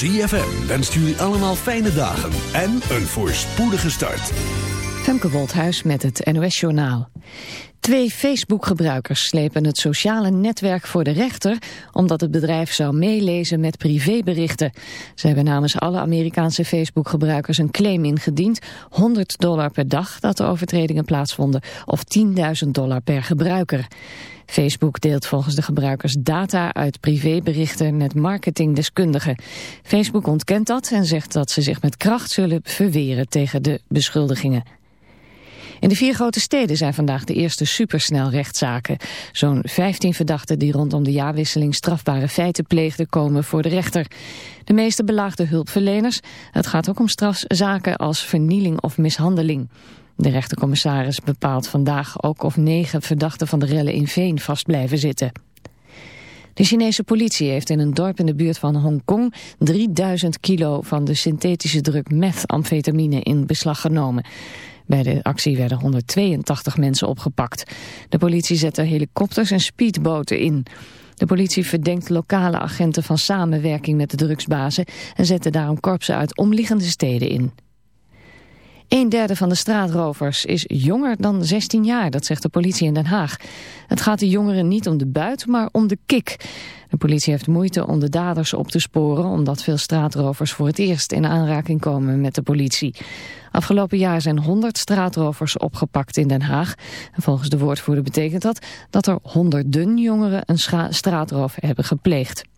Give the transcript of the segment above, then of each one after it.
ZFM wenst jullie allemaal fijne dagen en een voorspoedige start. Femke Wolthuis met het NOS Journaal. Twee Facebook-gebruikers slepen het sociale netwerk voor de rechter... omdat het bedrijf zou meelezen met privéberichten. Ze hebben namens alle Amerikaanse Facebook-gebruikers een claim ingediend... 100 dollar per dag dat de overtredingen plaatsvonden... of 10.000 dollar per gebruiker. Facebook deelt volgens de gebruikers data uit privéberichten met marketingdeskundigen. Facebook ontkent dat en zegt dat ze zich met kracht zullen verweren tegen de beschuldigingen. In de vier grote steden zijn vandaag de eerste supersnelrechtszaken. Zo'n 15 verdachten die rondom de jaarwisseling strafbare feiten pleegden komen voor de rechter. De meeste belaagde hulpverleners. Het gaat ook om strafzaken als vernieling of mishandeling. De rechtercommissaris bepaalt vandaag ook of negen verdachten van de rellen in Veen vast blijven zitten. De Chinese politie heeft in een dorp in de buurt van Hongkong 3000 kilo van de synthetische druk methamfetamine in beslag genomen. Bij de actie werden 182 mensen opgepakt. De politie zette helikopters en speedboten in. De politie verdenkt lokale agenten van samenwerking met de drugsbazen... en zette daarom korpsen uit omliggende steden in. Een derde van de straatrovers is jonger dan 16 jaar, dat zegt de politie in Den Haag. Het gaat de jongeren niet om de buit, maar om de kik. De politie heeft moeite om de daders op te sporen... omdat veel straatrovers voor het eerst in aanraking komen met de politie. Afgelopen jaar zijn 100 straatrovers opgepakt in Den Haag. En volgens de woordvoerder betekent dat dat er honderden jongeren een straatroof hebben gepleegd.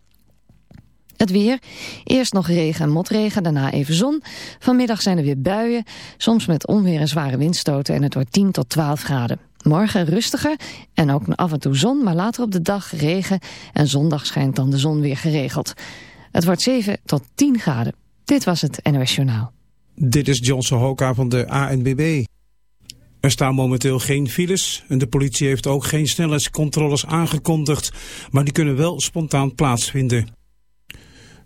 Het weer. Eerst nog regen en motregen, daarna even zon. Vanmiddag zijn er weer buien, soms met onweer en zware windstoten en het wordt 10 tot 12 graden. Morgen rustiger en ook af en toe zon, maar later op de dag regen en zondag schijnt dan de zon weer geregeld. Het wordt 7 tot 10 graden. Dit was het NOS Journaal. Dit is Johnson Hoka van de ANBB. Er staan momenteel geen files en de politie heeft ook geen snelheidscontroles aangekondigd, maar die kunnen wel spontaan plaatsvinden.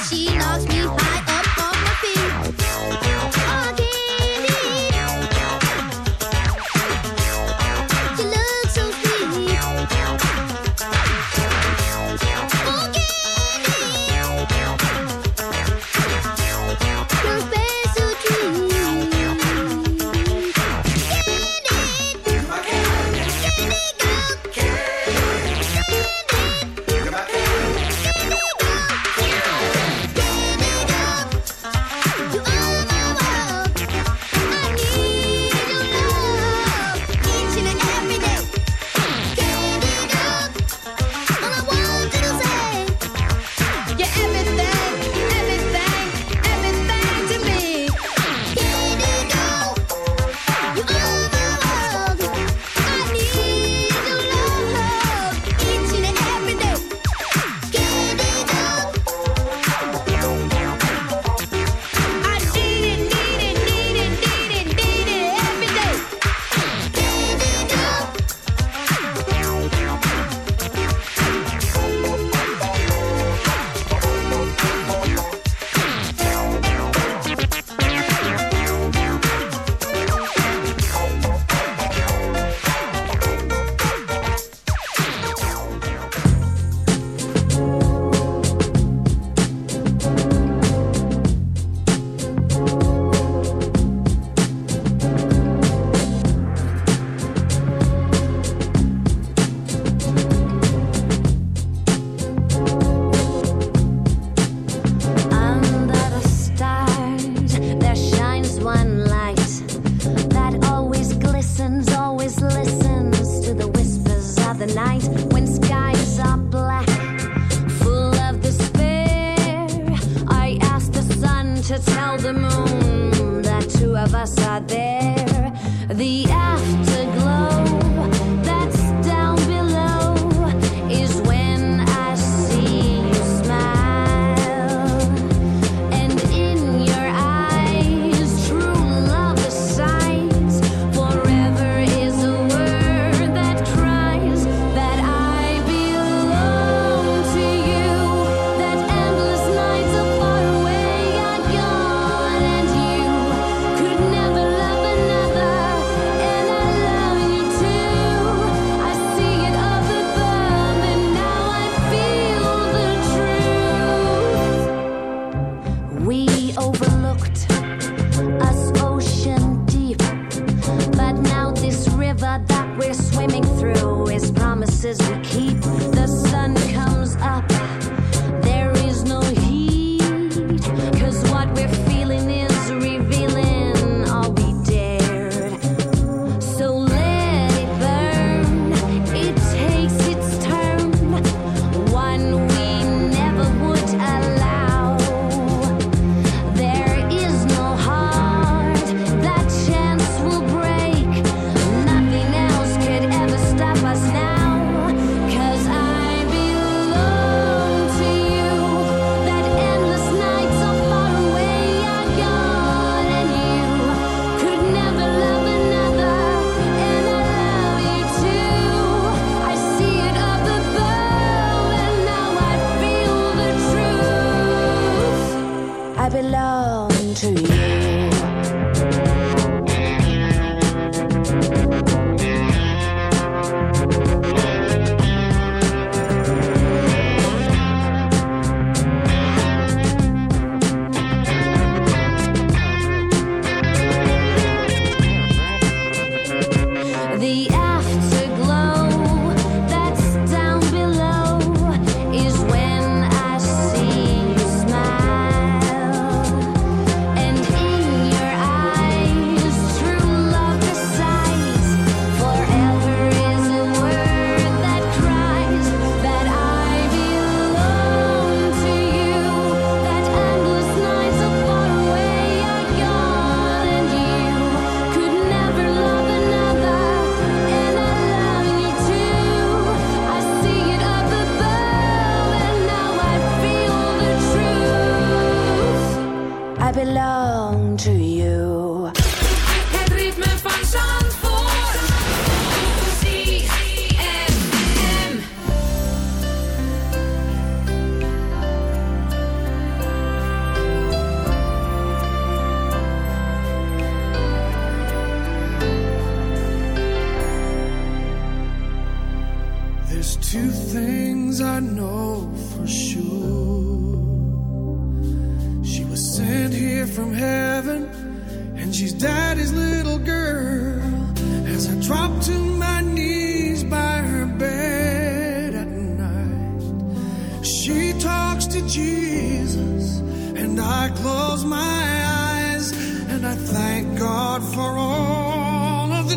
しな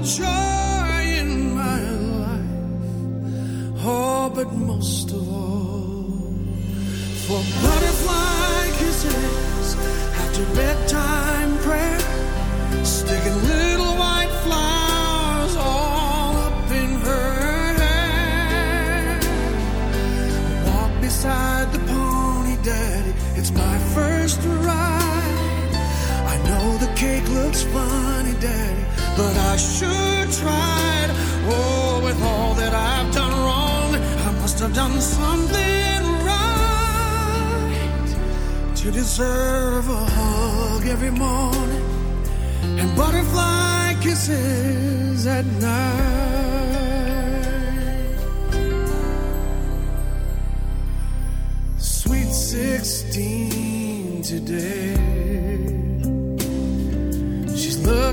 joy in my life. Oh, but most of all, for butterfly kisses after bedtime prayer, sticking. I tried. Oh, with all that I've done wrong, I must have done something right to deserve a hug every morning and butterfly kisses at night. Sweet 16 today.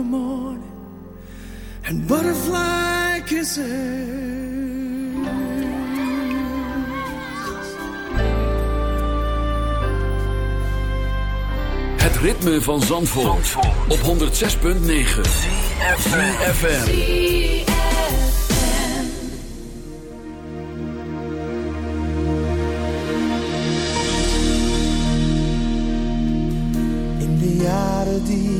the morning and butterfly kisses. Het ritme van Zandvoort, Zandvoort. op 106.9 FM. melody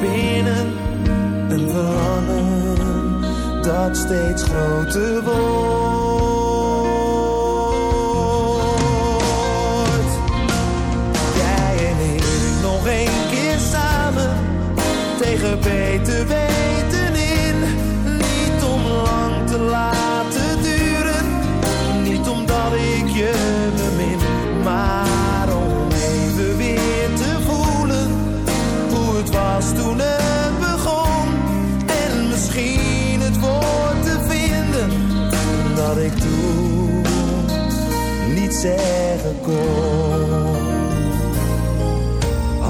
binnen een verlangen dat steeds groter wordt. Jij en ik nog een keer samen tegen beter weten. zeggen kon.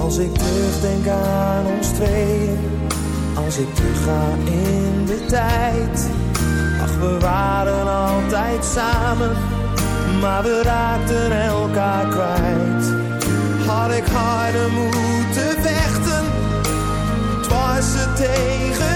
Als ik terugdenk aan ons tweeën, als ik terugga in de tijd. Ach, we waren altijd samen, maar we raakten elkaar kwijt. Had ik harder moeten vechten, het het tegen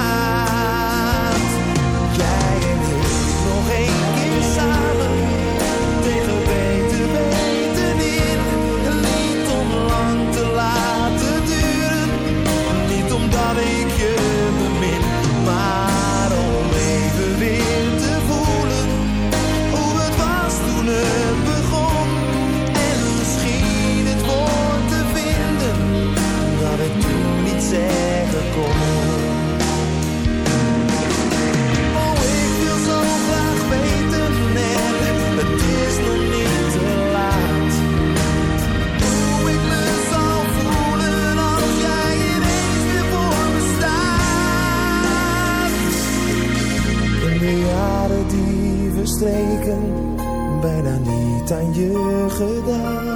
streken bijna niet aan je gedaan.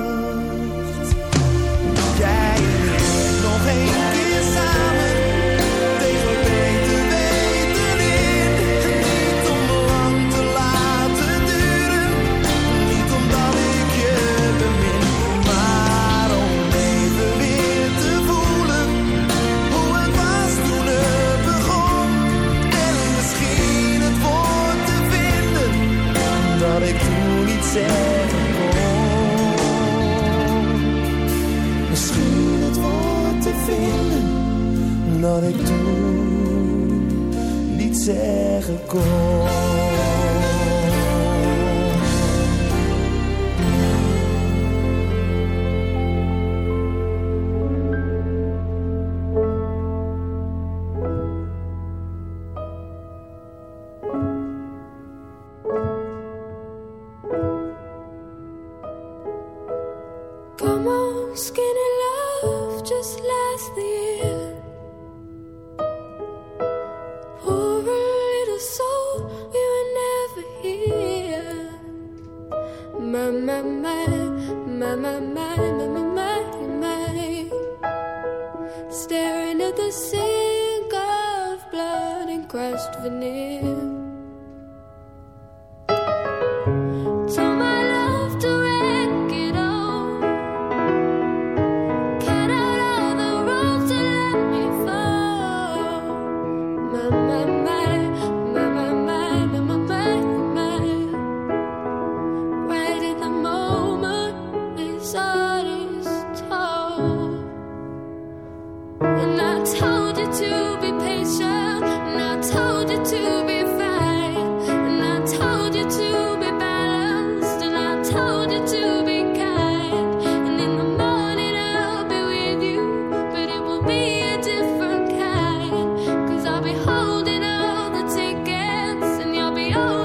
Oh.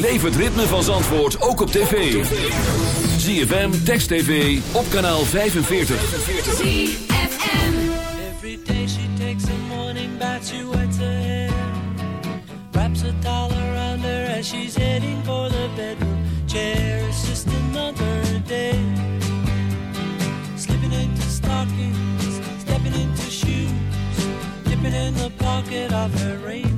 Beleef het ritme van Zandvoort ook op tv. ZFM, Text TV, op kanaal 45. ZFM Every day she takes a morning bath, she wets her hair. Wraps a towel around her as she's heading for the bedroom chair. It's just another day. Slipping into stockings, stepping into shoes. Dipping in the pocket of her ring.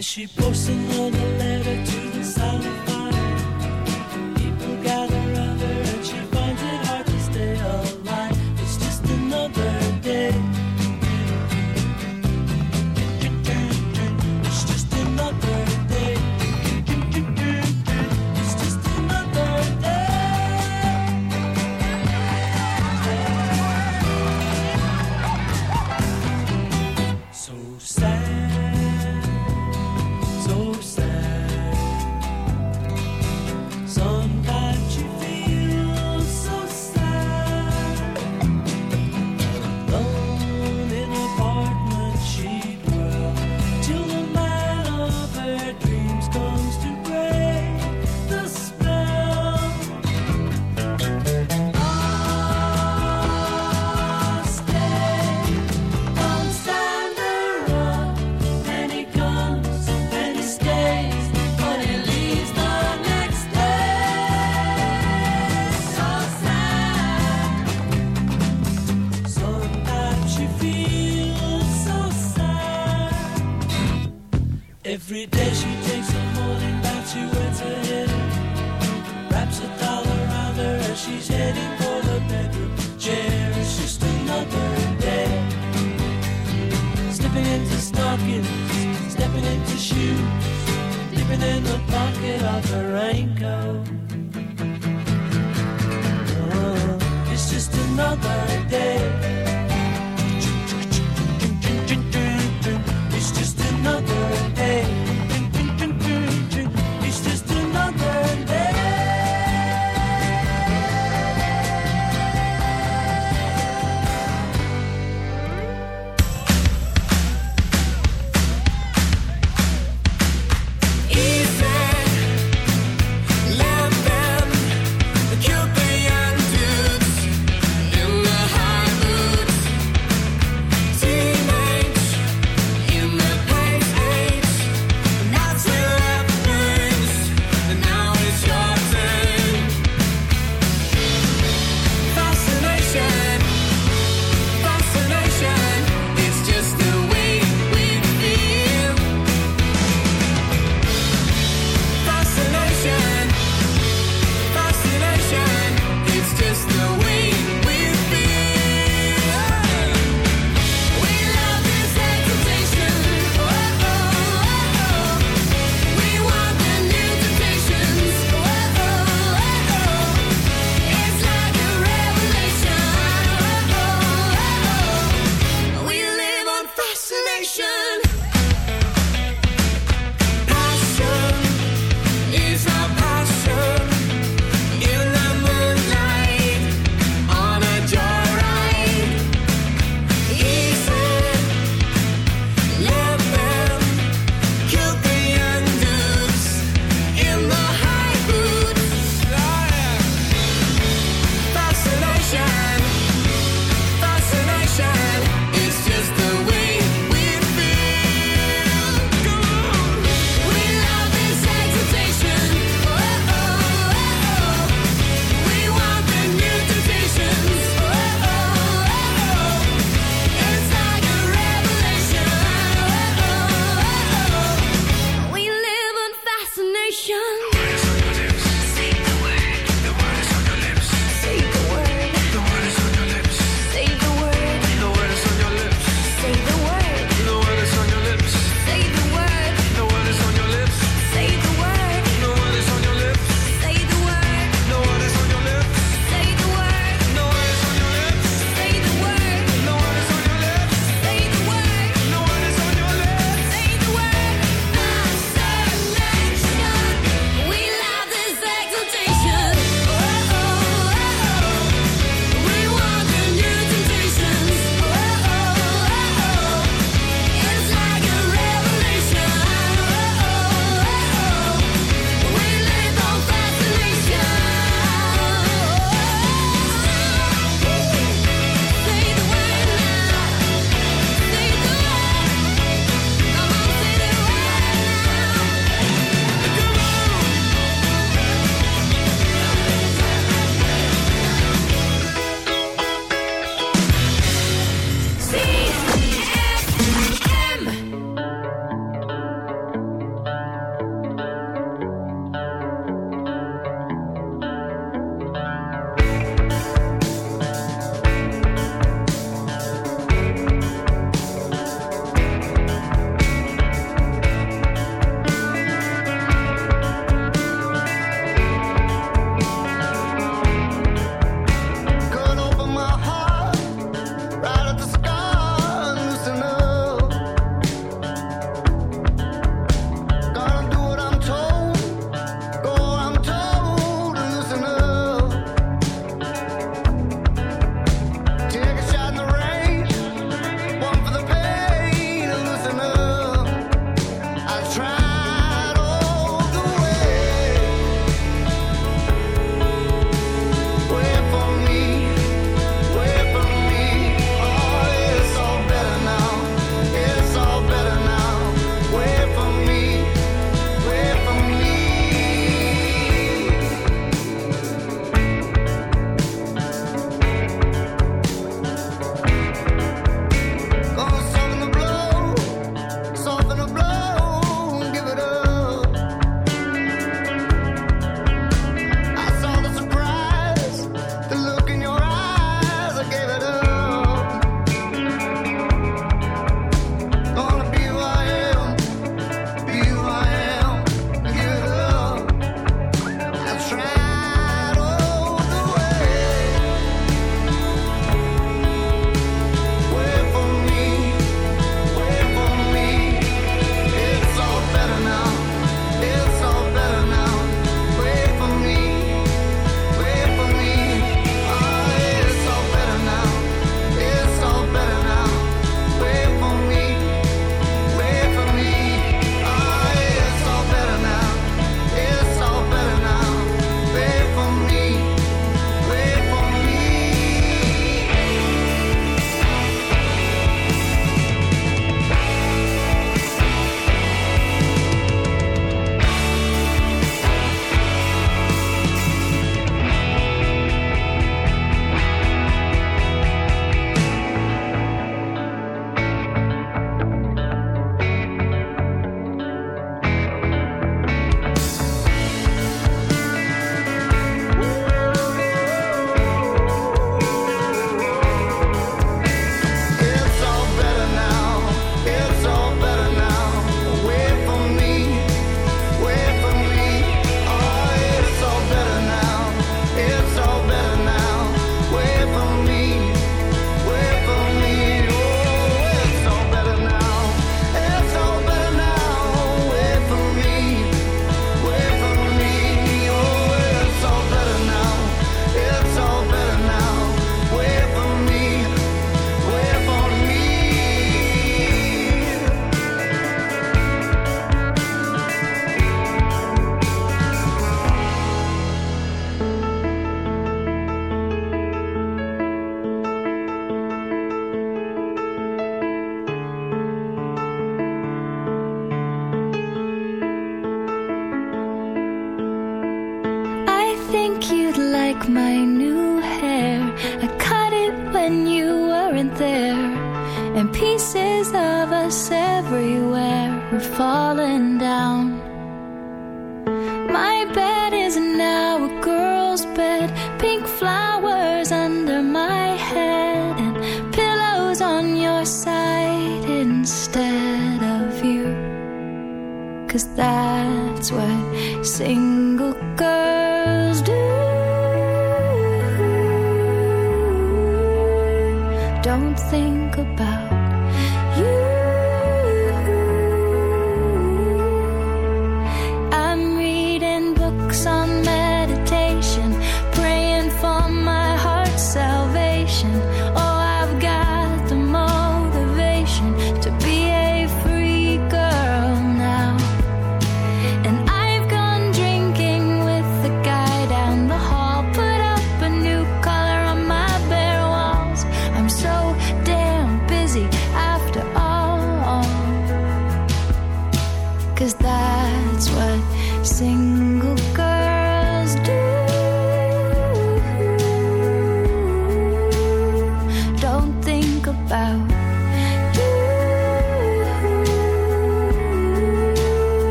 As she posted another letter to